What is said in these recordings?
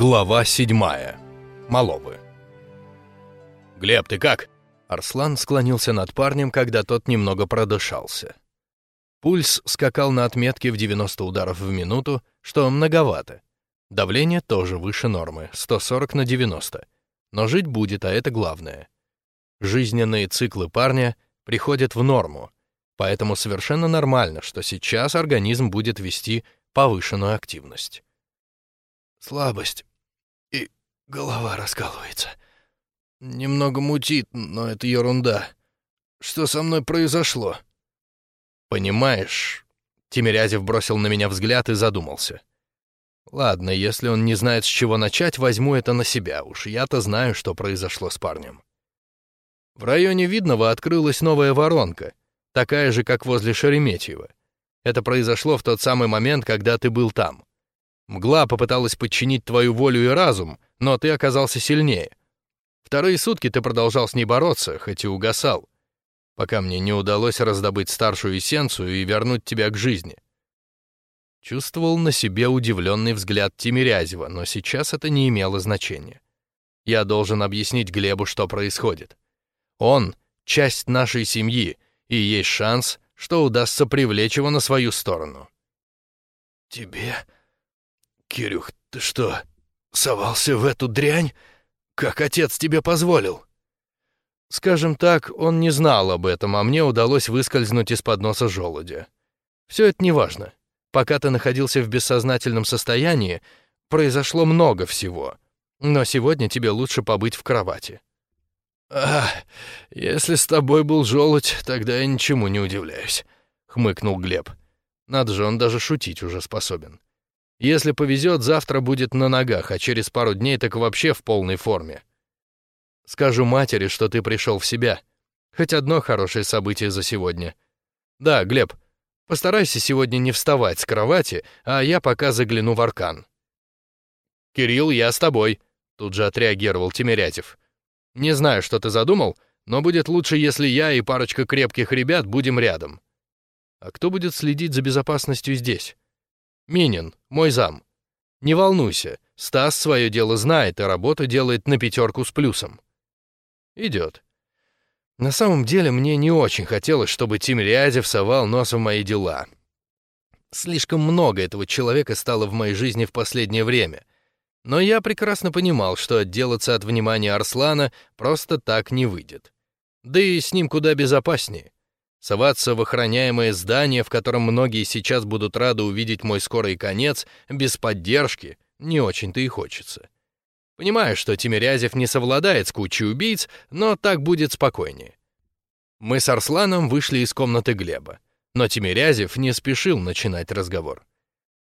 Глава седьмая. Маловы. «Глеб, ты как?» Арслан склонился над парнем, когда тот немного продышался. Пульс скакал на отметке в 90 ударов в минуту, что многовато. Давление тоже выше нормы, 140 на 90. Но жить будет, а это главное. Жизненные циклы парня приходят в норму, поэтому совершенно нормально, что сейчас организм будет вести повышенную активность. Слабость голова раскалывается. Немного мутит, но это ерунда. Что со мной произошло? Понимаешь, Тимирязев бросил на меня взгляд и задумался. Ладно, если он не знает, с чего начать, возьму это на себя. Уж я-то знаю, что произошло с парнем. В районе Видного открылась новая воронка, такая же, как возле Шереметьево. Это произошло в тот самый момент, когда ты был там. Мгла попыталась подчинить твою волю и разум, но ты оказался сильнее. Вторые сутки ты продолжал с ней бороться, хоть и угасал, пока мне не удалось раздобыть старшую эссенцию и вернуть тебя к жизни. Чувствовал на себе удивленный взгляд Тимирязева, но сейчас это не имело значения. Я должен объяснить Глебу, что происходит. Он — часть нашей семьи, и есть шанс, что удастся привлечь его на свою сторону. «Тебе? Кирюх, ты что, совался в эту дрянь? Как отец тебе позволил?» Скажем так, он не знал об этом, а мне удалось выскользнуть из-под носа желудя. Все это неважно. Пока ты находился в бессознательном состоянии, произошло много всего. Но сегодня тебе лучше побыть в кровати. «А, если с тобой был желудь, тогда я ничему не удивляюсь», — хмыкнул Глеб. Надо же, он даже шутить уже способен. Если повезет, завтра будет на ногах, а через пару дней так вообще в полной форме. Скажу матери, что ты пришел в себя. Хоть одно хорошее событие за сегодня. Да, Глеб, Постарайся сегодня не вставать с кровати, а я пока загляну в аркан». «Кирилл, я с тобой», — тут же отреагировал Тимирятев. «Не знаю, что ты задумал, но будет лучше, если я и парочка крепких ребят будем рядом». «А кто будет следить за безопасностью здесь?» «Минин, мой зам. Не волнуйся, Стас свое дело знает и работу делает на пятерку с плюсом». «Идет. На самом деле мне не очень хотелось, чтобы Тимирязев совал нос в мои дела. Слишком много этого человека стало в моей жизни в последнее время. Но я прекрасно понимал, что отделаться от внимания Арслана просто так не выйдет. Да и с ним куда безопаснее. Соваться в охраняемое здание, в котором многие сейчас будут рады увидеть мой скорый конец, без поддержки, не очень-то и хочется. Понимаю, что Тимирязев не совладает с кучей убийц, но так будет спокойнее. Мы с Арсланом вышли из комнаты Глеба, но Тимирязев не спешил начинать разговор.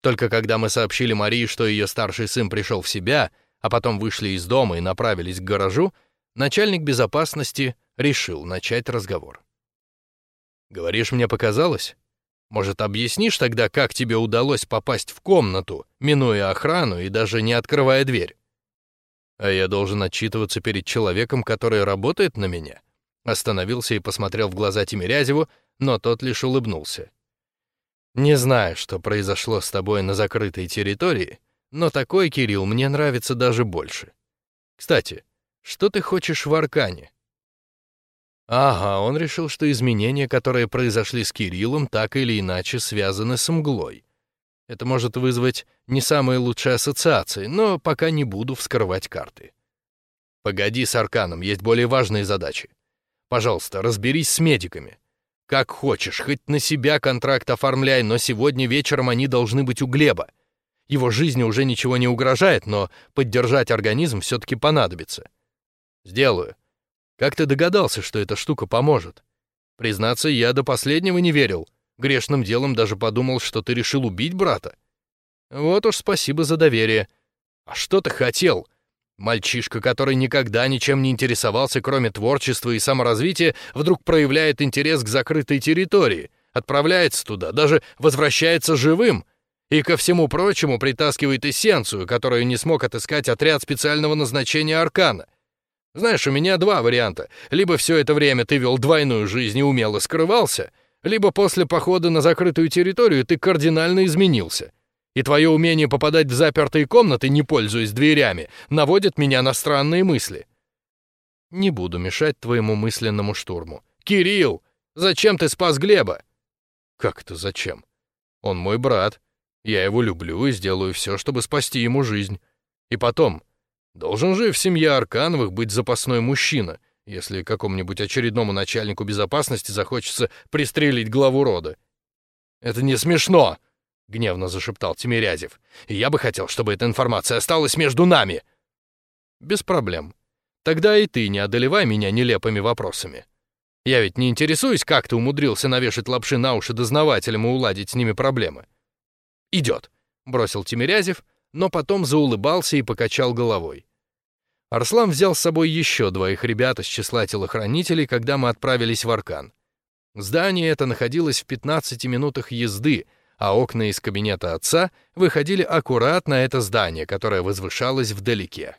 Только когда мы сообщили Марии, что ее старший сын пришел в себя, а потом вышли из дома и направились к гаражу, начальник безопасности решил начать разговор. «Говоришь, мне показалось? Может, объяснишь тогда, как тебе удалось попасть в комнату, минуя охрану и даже не открывая дверь?» А я должен отчитываться перед человеком, который работает на меня? Остановился и посмотрел в глаза Тимирязеву, но тот лишь улыбнулся. Не знаю, что произошло с тобой на закрытой территории, но такой Кирилл мне нравится даже больше. Кстати, что ты хочешь в Аркане? Ага, он решил, что изменения, которые произошли с Кириллом, так или иначе связаны с мглой. Это может вызвать не самые лучшие ассоциации, но пока не буду вскрывать карты. Погоди с Арканом, есть более важные задачи. Пожалуйста, разберись с медиками. Как хочешь, хоть на себя контракт оформляй, но сегодня вечером они должны быть у Глеба. Его жизни уже ничего не угрожает, но поддержать организм все-таки понадобится. Сделаю. Как ты догадался, что эта штука поможет? Признаться, я до последнего не верил — Грешным делом даже подумал, что ты решил убить брата. Вот уж спасибо за доверие. А что ты хотел? Мальчишка, который никогда ничем не интересовался, кроме творчества и саморазвития, вдруг проявляет интерес к закрытой территории, отправляется туда, даже возвращается живым и, ко всему прочему, притаскивает эссенцию, которую не смог отыскать отряд специального назначения Аркана. Знаешь, у меня два варианта. Либо все это время ты вел двойную жизнь и умело скрывался, либо после похода на закрытую территорию ты кардинально изменился. И твое умение попадать в запертые комнаты, не пользуясь дверями, наводит меня на странные мысли. Не буду мешать твоему мысленному штурму. Кирилл, зачем ты спас Глеба? Как это зачем? Он мой брат. Я его люблю и сделаю все, чтобы спасти ему жизнь. И потом, должен же в семье Аркановых быть запасной мужчина, если какому-нибудь очередному начальнику безопасности захочется пристрелить главу рода. Это не смешно, гневно зашептал Тимирязев. я бы хотел, чтобы эта информация осталась между нами. Без проблем. Тогда и ты не одолевай меня нелепыми вопросами. Я ведь не интересуюсь, как ты умудрился навешать лапши на уши дознавателям и уладить с ними проблемы. Идет, бросил Тимирязев, но потом заулыбался и покачал головой. Арслан взял с собой еще двоих ребят из числа телохранителей, когда мы отправились в Аркан. Здание это находилось в 15 минутах езды, а окна из кабинета отца выходили аккуратно на это здание, которое возвышалось вдалеке.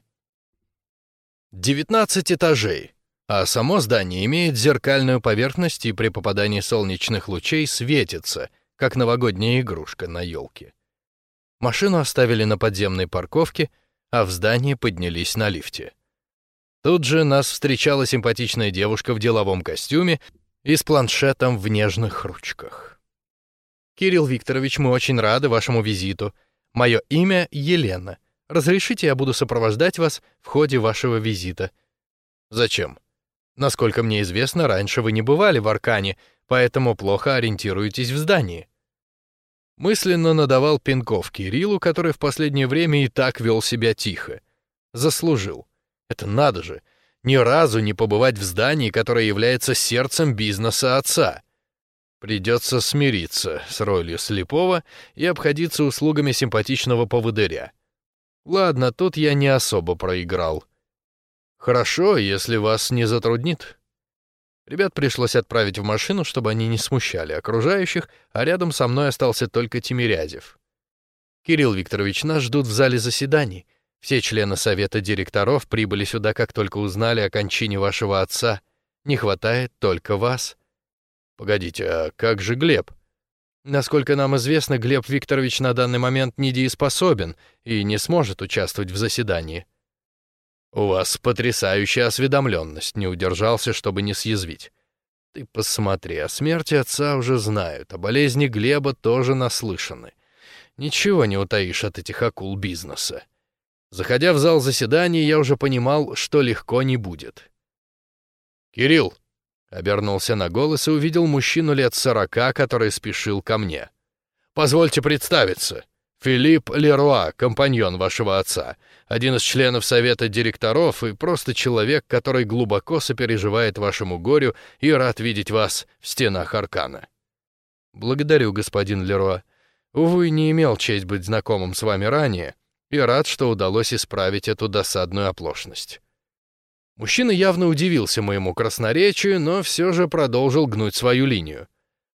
19 этажей, а само здание имеет зеркальную поверхность и при попадании солнечных лучей светится, как новогодняя игрушка на елке. Машину оставили на подземной парковке, а в здание поднялись на лифте. Тут же нас встречала симпатичная девушка в деловом костюме и с планшетом в нежных ручках. «Кирилл Викторович, мы очень рады вашему визиту. Мое имя Елена. Разрешите, я буду сопровождать вас в ходе вашего визита. Зачем? Насколько мне известно, раньше вы не бывали в Аркане, поэтому плохо ориентируетесь в здании. Мысленно надавал пинков Кириллу, который в последнее время и так вел себя тихо. Заслужил. Это надо же, ни разу не побывать в здании, которое является сердцем бизнеса отца. Придется смириться с ролью слепого и обходиться услугами симпатичного поводыря. Ладно, тут я не особо проиграл. Хорошо, если вас не затруднит. Ребят пришлось отправить в машину, чтобы они не смущали окружающих, а рядом со мной остался только Тимирязев. Кирилл Викторович, нас ждут в зале заседаний. Все члены совета директоров прибыли сюда, как только узнали о кончине вашего отца. Не хватает только вас. Погодите, а как же Глеб? Насколько нам известно, Глеб Викторович на данный момент недееспособен и не сможет участвовать в заседании. У вас потрясающая осведомленность, не удержался, чтобы не съязвить. Ты посмотри, о смерти отца уже знают, о болезни Глеба тоже наслышаны. Ничего не утаишь от этих акул бизнеса. Заходя в зал заседаний, я уже понимал, что легко не будет. Кирилл, Обернулся на голос и увидел мужчину лет сорока, который спешил ко мне. «Позвольте представиться. Филипп Леруа, компаньон вашего отца, один из членов совета директоров и просто человек, который глубоко сопереживает вашему горю и рад видеть вас в стенах Аркана». «Благодарю, господин Леруа. Увы, не имел честь быть знакомым с вами ранее и рад, что удалось исправить эту досадную оплошность». Мужчина явно удивился моему красноречию, но все же продолжил гнуть свою линию.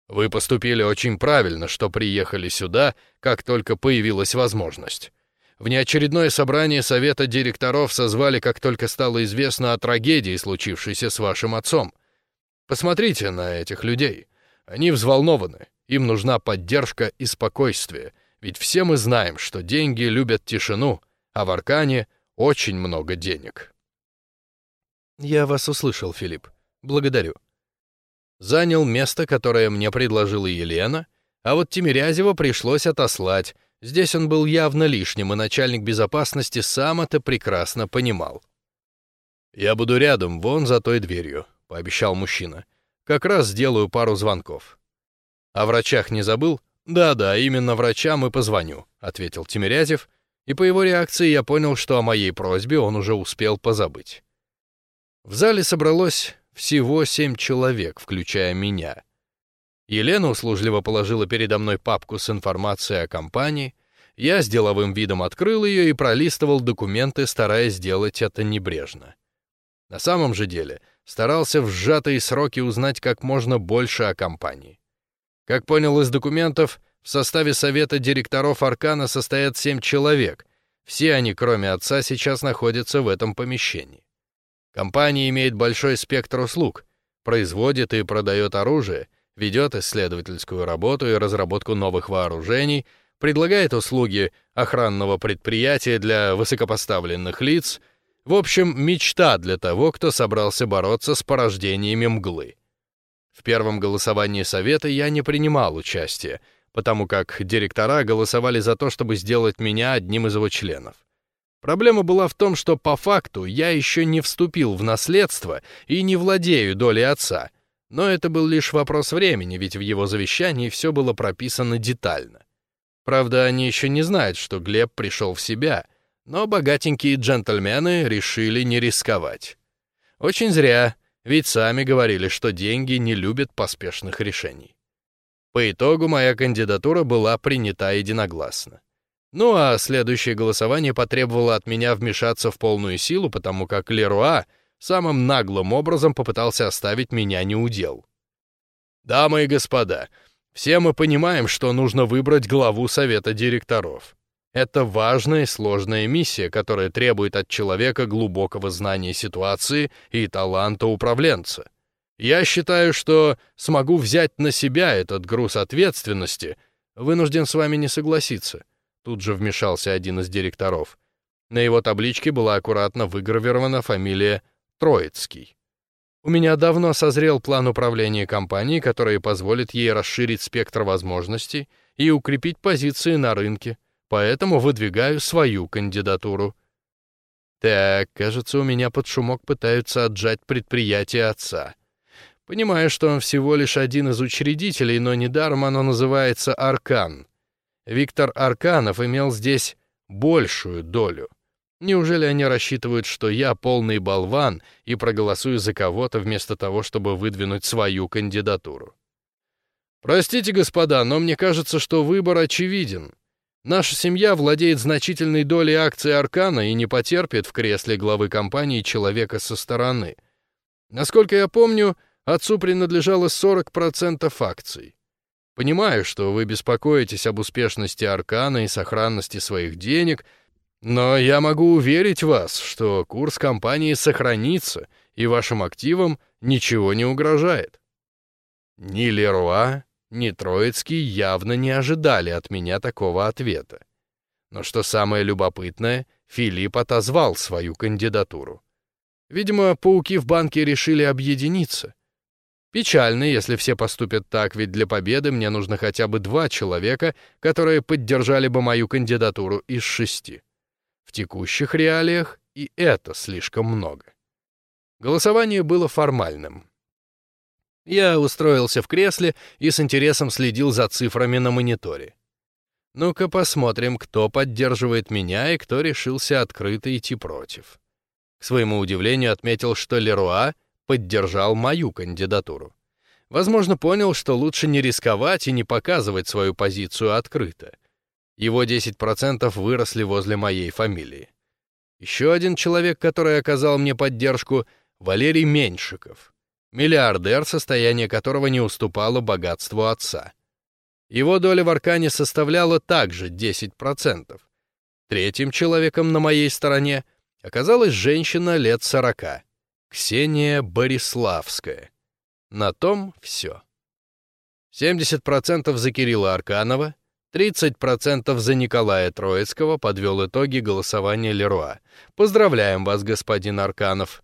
Вы поступили очень правильно, что приехали сюда, как только появилась возможность. Внеочередное собрание совета директоров созвали, как только стало известно о трагедии, случившейся с вашим отцом. Посмотрите на этих людей. Они взволнованы. Им нужна поддержка и спокойствие, ведь все мы знаем, что деньги любят тишину, а в Аркане очень много денег. Я вас услышал, Филипп. Благодарю. Занял место, которое мне предложила Елена, а вот Тимирязева пришлось отослать. Здесь он был явно лишним, и начальник безопасности сам это прекрасно понимал. «Я буду рядом, вон за той дверью», — пообещал мужчина. «Как раз сделаю пару звонков». «О врачах не забыл?» «Да-да, именно врачам и позвоню», — ответил Тимирязев, и по его реакции я понял, что о моей просьбе он уже успел позабыть. В зале собралось всего семь человек, включая меня. Елена услужливо положила передо мной папку с информацией о компании. Я с деловым видом открыл ее и пролистывал документы, стараясь сделать это небрежно. На самом же деле старался в сжатые сроки узнать как можно больше о компании. Как понял из документов, в составе совета директоров Аркана состоят семь человек. Все они, кроме отца, сейчас находятся в этом помещении. Компания имеет большой спектр услуг, производит и продает оружие, ведет исследовательскую работу и разработку новых вооружений, предлагает услуги охранного предприятия для высокопоставленных лиц, в общем, мечта для того, кто собрался бороться с порождениями мглы. В первом голосовании совета я не принимал участия, потому как директора голосовали за то, чтобы сделать меня одним из его членов. Проблема была в том, что по факту я еще не вступил в наследство и не владею долей отца, но это был лишь вопрос времени, ведь в его завещании все было прописано детально. Правда, они еще не знают, что Глеб пришел в себя, но богатенькие джентльмены решили не рисковать. Очень зря, ведь сами говорили, что деньги не любят поспешных решений. По итогу моя кандидатура была принята единогласно. Ну а следующее голосование потребовало от меня вмешаться в полную силу, потому как Леруа самым наглым образом попытался оставить меня неудел. «Дамы и господа, все мы понимаем, что нужно выбрать главу совета директоров. Это важная и сложная миссия, которая требует от человека глубокого знания ситуации и таланта управленца. Я считаю, что смогу взять на себя этот груз ответственности. Вынужден с вами не согласиться. Тут же вмешался один из директоров. На его табличке была аккуратно выгравирована фамилия Троицкий. У меня давно созрел план управления компанией, который позволит ей расширить спектр возможностей и укрепить позиции на рынке, поэтому выдвигаю свою кандидатуру. Так, кажется, у меня под шумок пытаются отжать предприятие отца. Понимаю, что он всего лишь один из учредителей, но недаром оно называется Аркан. Виктор Арканов имел здесь большую долю. Неужели они рассчитывают, что я полный болван и проголосую за кого-то вместо того, чтобы выдвинуть свою кандидатуру? Простите, господа, но мне кажется, что выбор очевиден. Наша семья владеет значительной долей акций Аркана и не потерпит в кресле главы компании человека со стороны. Насколько я помню, отцу принадлежало 40% акций. Понимаю, что вы беспокоитесь об успешности Аркана и сохранности своих денег — но я могу уверить вас, что курс компании сохранится, и вашим активам ничего не угрожает. Ни Леруа, ни Троицкий явно не ожидали от меня такого ответа. Но что самое любопытное, Филипп отозвал свою кандидатуру. Видимо, пауки в банке решили объединиться. Печально, если все поступят так, ведь для победы мне нужно хотя бы два человека, которые поддержали бы мою кандидатуру из шести. В текущих реалиях и это слишком много. Голосование было формальным. Я устроился в кресле и с интересом следил за цифрами на мониторе. Ну-ка посмотрим, кто поддерживает меня и кто решился открыто идти против. К своему удивлению отметил, что Леруа поддержал мою кандидатуру. Возможно, понял, что лучше не рисковать и не показывать свою позицию открыто. Его 10% выросли возле моей фамилии. Еще один человек, который оказал мне поддержку, Валерий Меньшиков, миллиардер, состояние которого не уступало богатству отца. Его доля в Аркане составляла также 10%. Третьим человеком на моей стороне оказалась женщина лет 40, Ксения Бориславская. На том все. 70% за Кирилла Арканова, 30% за Николая Троицкого подвел итоги голосования Леруа. Поздравляем вас, господин Арканов.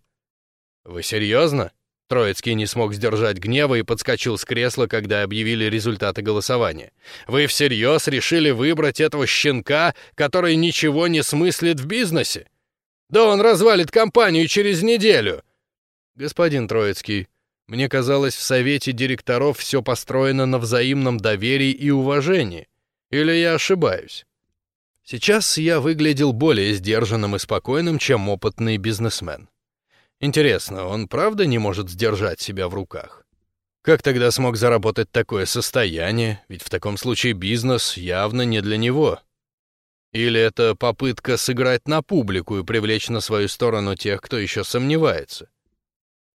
Вы серьезно? Троицкий не смог сдержать гнева и подскочил с кресла, когда объявили результаты голосования. Вы всерьез решили выбрать этого щенка, который ничего не смыслит в бизнесе? Да он развалит компанию через неделю. Господин Троицкий, мне казалось, в совете директоров все построено на взаимном доверии и уважении. Или я ошибаюсь? Сейчас я выглядел более сдержанным и спокойным, чем опытный бизнесмен. Интересно, он правда не может сдержать себя в руках? Как тогда смог заработать такое состояние? Ведь в таком случае бизнес явно не для него. Или это попытка сыграть на публику и привлечь на свою сторону тех, кто еще сомневается?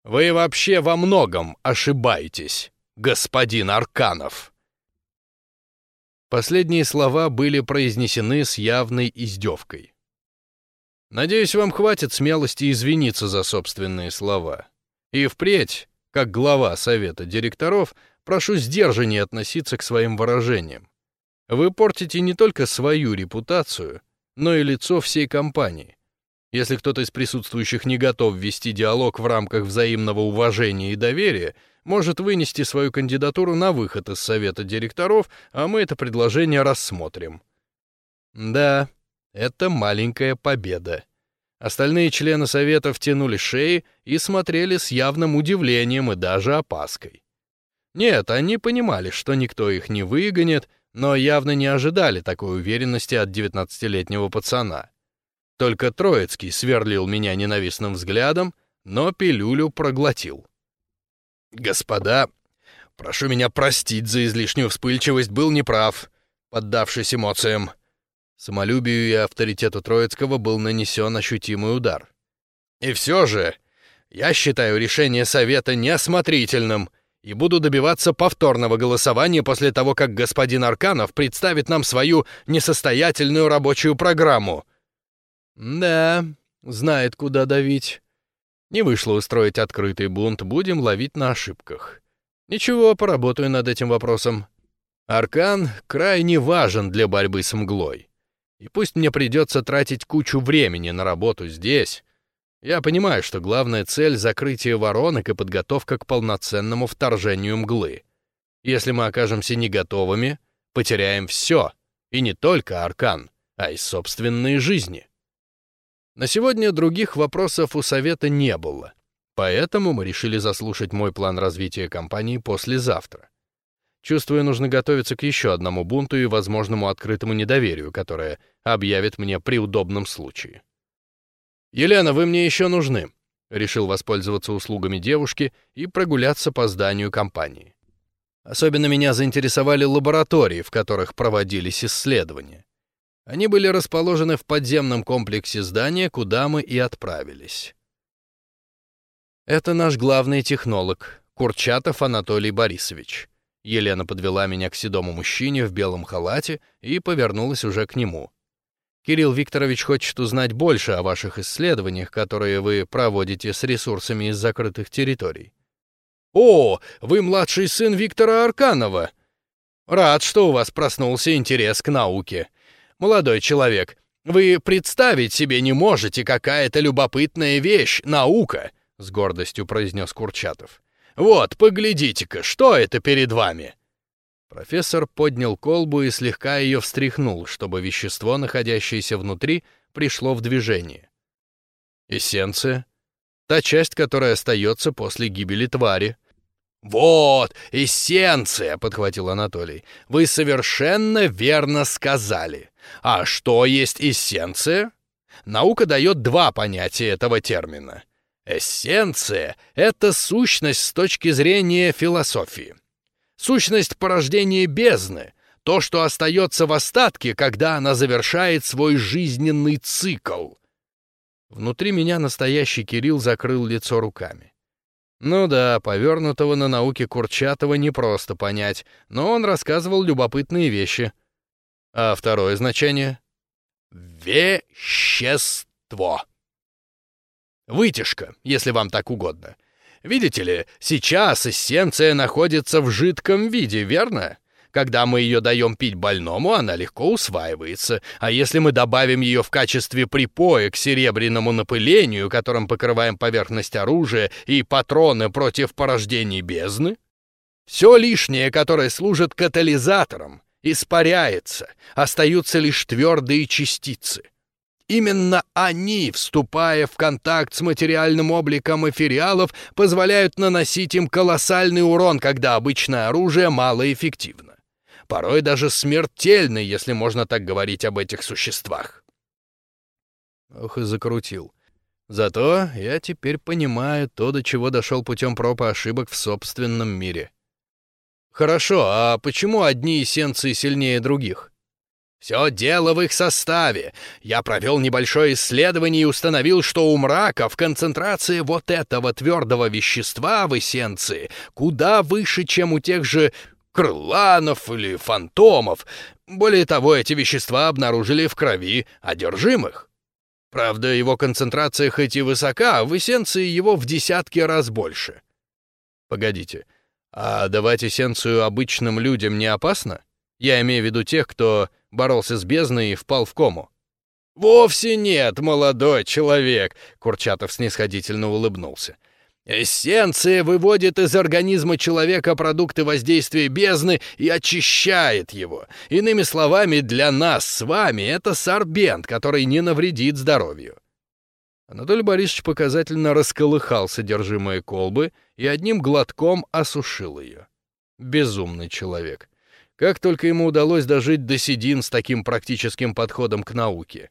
Вы вообще во многом ошибаетесь, господин Арканов. Последние слова были произнесены с явной издевкой. Надеюсь, вам хватит смелости извиниться за собственные слова. И впредь, как глава совета директоров, прошу сдержаннее относиться к своим выражениям. Вы портите не только свою репутацию, но и лицо всей компании. Если кто-то из присутствующих не готов вести диалог в рамках взаимного уважения и доверия, может вынести свою кандидатуру на выход из совета директоров, а мы это предложение рассмотрим. Да, это маленькая победа. Остальные члены совета втянули шеи и смотрели с явным удивлением и даже опаской. Нет, они понимали, что никто их не выгонит, но явно не ожидали такой уверенности от девятнадцатилетнего пацана. Только Троицкий сверлил меня ненавистным взглядом, но пилюлю проглотил. «Господа, прошу меня простить за излишнюю вспыльчивость, был неправ, поддавшись эмоциям». Самолюбию и авторитету Троицкого был нанесен ощутимый удар. «И все же, я считаю решение Совета неосмотрительным и буду добиваться повторного голосования после того, как господин Арканов представит нам свою несостоятельную рабочую программу». Да, знает, куда давить. Не вышло устроить открытый бунт, будем ловить на ошибках. Ничего, поработаю над этим вопросом. Аркан крайне важен для борьбы с мглой. И пусть мне придется тратить кучу времени на работу здесь, я понимаю, что главная цель — закрытие воронок и подготовка к полноценному вторжению мглы. Если мы окажемся не готовыми, потеряем все, и не только Аркан, а и собственные жизни. На сегодня других вопросов у совета не было, поэтому мы решили заслушать мой план развития компании послезавтра. Чувствую, нужно готовиться к еще одному бунту и возможному открытому недоверию, которое объявит мне при удобном случае. «Елена, вы мне еще нужны», — решил воспользоваться услугами девушки и прогуляться по зданию компании. Особенно меня заинтересовали лаборатории, в которых проводились исследования. Они были расположены в подземном комплексе здания, куда мы и отправились. Это наш главный технолог, Курчатов Анатолий Борисович. Елена подвела меня к седому мужчине в белом халате и повернулась уже к нему. Кирилл Викторович хочет узнать больше о ваших исследованиях, которые вы проводите с ресурсами из закрытых территорий. О, вы младший сын Виктора Арканова. Рад, что у вас проснулся интерес к науке. Молодой человек, вы представить себе не можете, какая это любопытная вещь, наука, с гордостью произнес Курчатов. Вот, поглядите-ка, что это перед вами? Профессор поднял колбу и слегка ее встряхнул, чтобы вещество, находящееся внутри, пришло в движение. Эссенция. Та часть, которая остается после гибели твари. «Вот, эссенция!» — подхватил Анатолий. «Вы совершенно верно сказали. А что есть эссенция? Наука дает два понятия этого термина. Эссенция — это сущность с точки зрения философии. Сущность порождения бездны, то, что остается в остатке, когда она завершает свой жизненный цикл. Внутри меня настоящий Кирилл закрыл лицо руками. Ну да, повернутого на науке Курчатова непросто понять, но он рассказывал любопытные вещи — а второе значение? Вещество. Вытяжка, если вам так угодно. Видите ли, сейчас эссенция находится в жидком виде, верно? Когда мы ее даем пить больному, она легко усваивается, а если мы добавим ее в качестве припоя к серебряному напылению, которым покрываем поверхность оружия и патроны против порождений бездны, все лишнее, которое служит катализатором, испаряется, остаются лишь твердые частицы. Именно они, вступая в контакт с материальным обликом эфириалов, позволяют наносить им колоссальный урон, когда обычное оружие малоэффективно. Порой даже смертельно, если можно так говорить об этих существах. Ох и закрутил. Зато я теперь понимаю то, до чего дошел путем проб и ошибок в собственном мире. Хорошо, а почему одни эссенции сильнее других? Все дело в их составе. Я провел небольшое исследование и установил, что у мраков концентрация вот этого твердого вещества в эссенции куда выше, чем у тех же крыланов или фантомов. Более того, эти вещества обнаружили в крови одержимых. Правда, его концентрация хоть и высока, а в эссенции его в десятки раз больше. Погодите, а давать эссенцию обычным людям не опасно? Я имею в виду тех, кто боролся с бездной и впал в кому. «Вовсе нет, молодой человек», — Курчатов снисходительно улыбнулся. Эссенция выводит из организма человека продукты воздействия бездны и очищает его. Иными словами, для нас с вами это сорбент, который не навредит здоровью. Анатолий Борисович показательно расколыхал содержимое колбы и одним глотком осушил ее. Безумный человек. Как только ему удалось дожить до седин с таким практическим подходом к науке.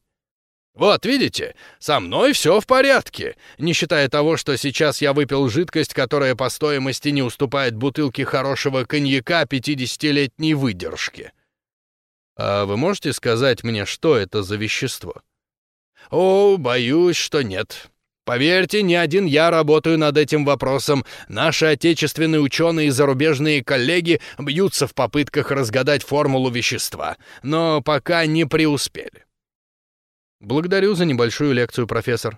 Вот, видите, со мной все в порядке, не считая того, что сейчас я выпил жидкость, которая по стоимости не уступает бутылке хорошего коньяка 50-летней выдержки. А вы можете сказать мне, что это за вещество? О, боюсь, что нет. Поверьте, не один я работаю над этим вопросом. Наши отечественные ученые и зарубежные коллеги бьются в попытках разгадать формулу вещества, но пока не преуспели. Благодарю за небольшую лекцию, профессор.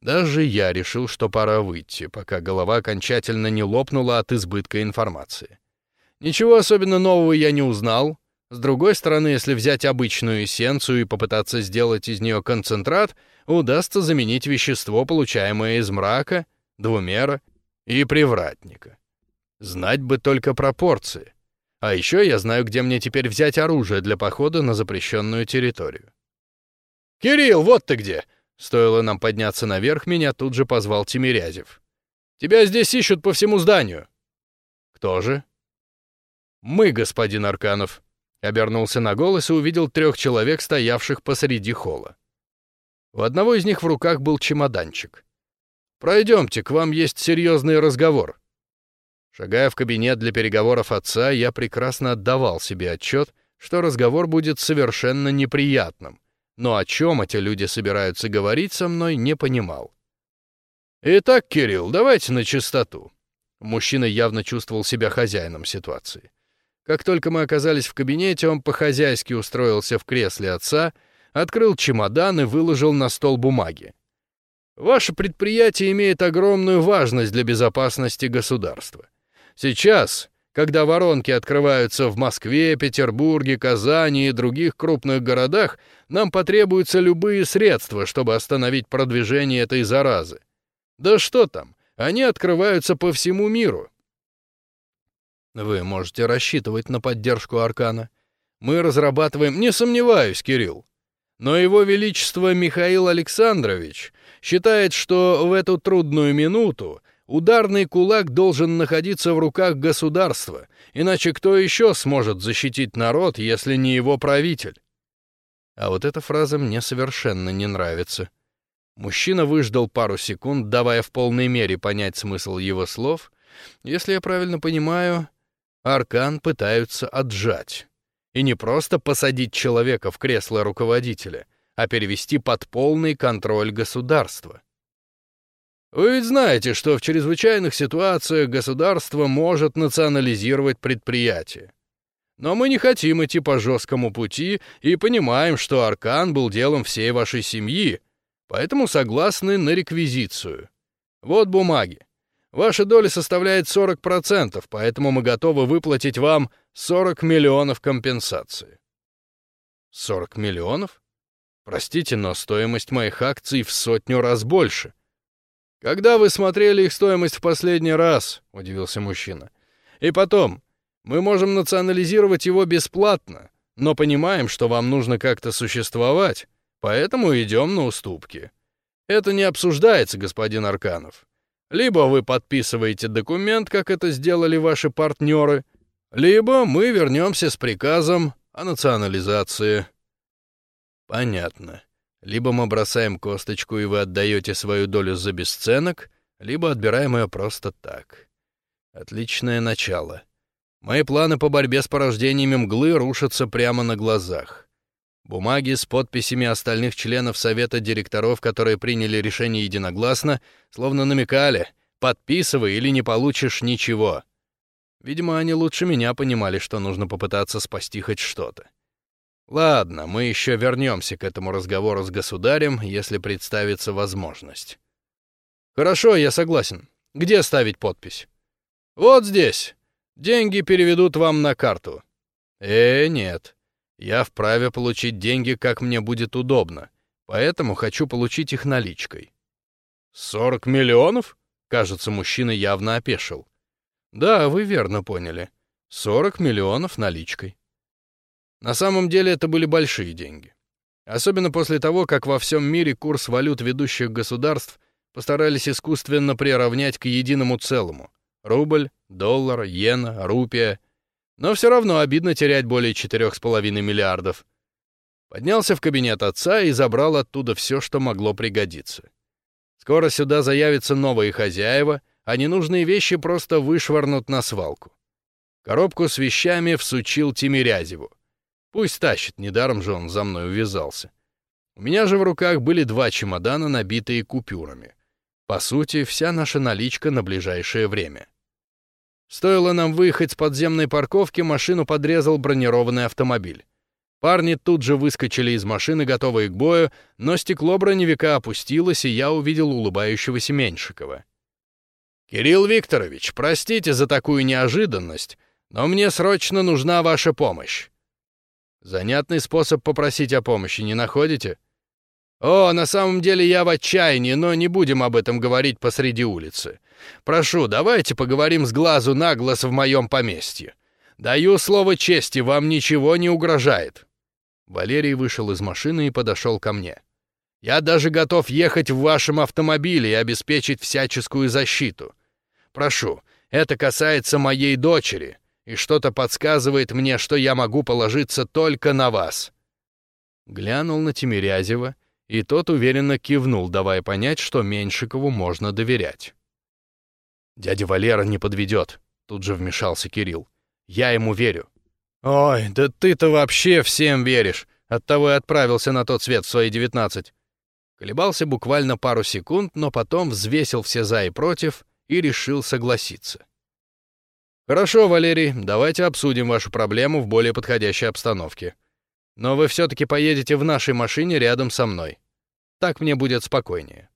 Даже я решил, что пора выйти, пока голова окончательно не лопнула от избытка информации. Ничего особенно нового я не узнал. С другой стороны, если взять обычную эссенцию и попытаться сделать из нее концентрат, удастся заменить вещество, получаемое из мрака, двумера и привратника. Знать бы только пропорции. А еще я знаю, где мне теперь взять оружие для похода на запрещенную территорию. «Кирилл, вот ты где!» Стоило нам подняться наверх, меня тут же позвал Тимирязев. «Тебя здесь ищут по всему зданию». «Кто же?» «Мы, господин Арканов», — обернулся на голос и увидел трех человек, стоявших посреди холла. У одного из них в руках был чемоданчик. «Пройдемте, к вам есть серьезный разговор». Шагая в кабинет для переговоров отца, я прекрасно отдавал себе отчет, что разговор будет совершенно неприятным — но о чем эти люди собираются говорить со мной, не понимал. «Итак, Кирилл, давайте на чистоту». Мужчина явно чувствовал себя хозяином ситуации. Как только мы оказались в кабинете, он по-хозяйски устроился в кресле отца, открыл чемодан и выложил на стол бумаги. «Ваше предприятие имеет огромную важность для безопасности государства. Сейчас когда воронки открываются в Москве, Петербурге, Казани и других крупных городах, нам потребуются любые средства, чтобы остановить продвижение этой заразы. Да что там, они открываются по всему миру. Вы можете рассчитывать на поддержку Аркана. Мы разрабатываем, не сомневаюсь, Кирилл. Но его величество Михаил Александрович считает, что в эту трудную минуту Ударный кулак должен находиться в руках государства, иначе кто еще сможет защитить народ, если не его правитель? А вот эта фраза мне совершенно не нравится. Мужчина выждал пару секунд, давая в полной мере понять смысл его слов. Если я правильно понимаю, Аркан пытаются отжать. И не просто посадить человека в кресло руководителя, а перевести под полный контроль государства. Вы ведь знаете, что в чрезвычайных ситуациях государство может национализировать предприятие. Но мы не хотим идти по жесткому пути и понимаем, что Аркан был делом всей вашей семьи, поэтому согласны на реквизицию. Вот бумаги. Ваша доля составляет 40%, поэтому мы готовы выплатить вам 40 миллионов компенсации. 40 миллионов? Простите, но стоимость моих акций в сотню раз больше. «Когда вы смотрели их стоимость в последний раз?» — удивился мужчина. «И потом, мы можем национализировать его бесплатно, но понимаем, что вам нужно как-то существовать, поэтому идем на уступки. Это не обсуждается, господин Арканов. Либо вы подписываете документ, как это сделали ваши партнеры, либо мы вернемся с приказом о национализации». «Понятно», либо мы бросаем косточку, и вы отдаете свою долю за бесценок, либо отбираем ее просто так. Отличное начало. Мои планы по борьбе с порождениями мглы рушатся прямо на глазах. Бумаги с подписями остальных членов совета директоров, которые приняли решение единогласно, словно намекали «подписывай или не получишь ничего». Видимо, они лучше меня понимали, что нужно попытаться спасти хоть что-то. Ладно, мы еще вернемся к этому разговору с государем, если представится возможность. Хорошо, я согласен. Где ставить подпись? Вот здесь. Деньги переведут вам на карту. Э, нет. Я вправе получить деньги, как мне будет удобно, поэтому хочу получить их наличкой. Сорок миллионов? Кажется, мужчина явно опешил. Да, вы верно поняли. Сорок миллионов наличкой. На самом деле это были большие деньги. Особенно после того, как во всем мире курс валют ведущих государств постарались искусственно приравнять к единому целому. Рубль, доллар, иена, рупия. Но все равно обидно терять более 4,5 миллиардов. Поднялся в кабинет отца и забрал оттуда все, что могло пригодиться. Скоро сюда заявятся новые хозяева, а ненужные вещи просто вышвырнут на свалку. Коробку с вещами всучил Тимирязеву. Пусть тащит, недаром же он за мной увязался. У меня же в руках были два чемодана, набитые купюрами. По сути, вся наша наличка на ближайшее время. Стоило нам выехать с подземной парковки, машину подрезал бронированный автомобиль. Парни тут же выскочили из машины, готовые к бою, но стекло броневика опустилось, и я увидел улыбающегося Меньшикова. «Кирилл Викторович, простите за такую неожиданность, но мне срочно нужна ваша помощь. Занятный способ попросить о помощи, не находите? О, на самом деле я в отчаянии, но не будем об этом говорить посреди улицы. Прошу, давайте поговорим с глазу на глаз в моем поместье. Даю слово чести, вам ничего не угрожает. Валерий вышел из машины и подошел ко мне. Я даже готов ехать в вашем автомобиле и обеспечить всяческую защиту. Прошу, это касается моей дочери и что-то подсказывает мне, что я могу положиться только на вас». Глянул на Тимирязева, и тот уверенно кивнул, давая понять, что Меньшикову можно доверять. «Дядя Валера не подведет», — тут же вмешался Кирилл. «Я ему верю». «Ой, да ты-то вообще всем веришь!» Оттого и отправился на тот свет в свои девятнадцать. Колебался буквально пару секунд, но потом взвесил все «за» и «против» и решил согласиться. «Хорошо, Валерий, давайте обсудим вашу проблему в более подходящей обстановке. Но вы все-таки поедете в нашей машине рядом со мной. Так мне будет спокойнее».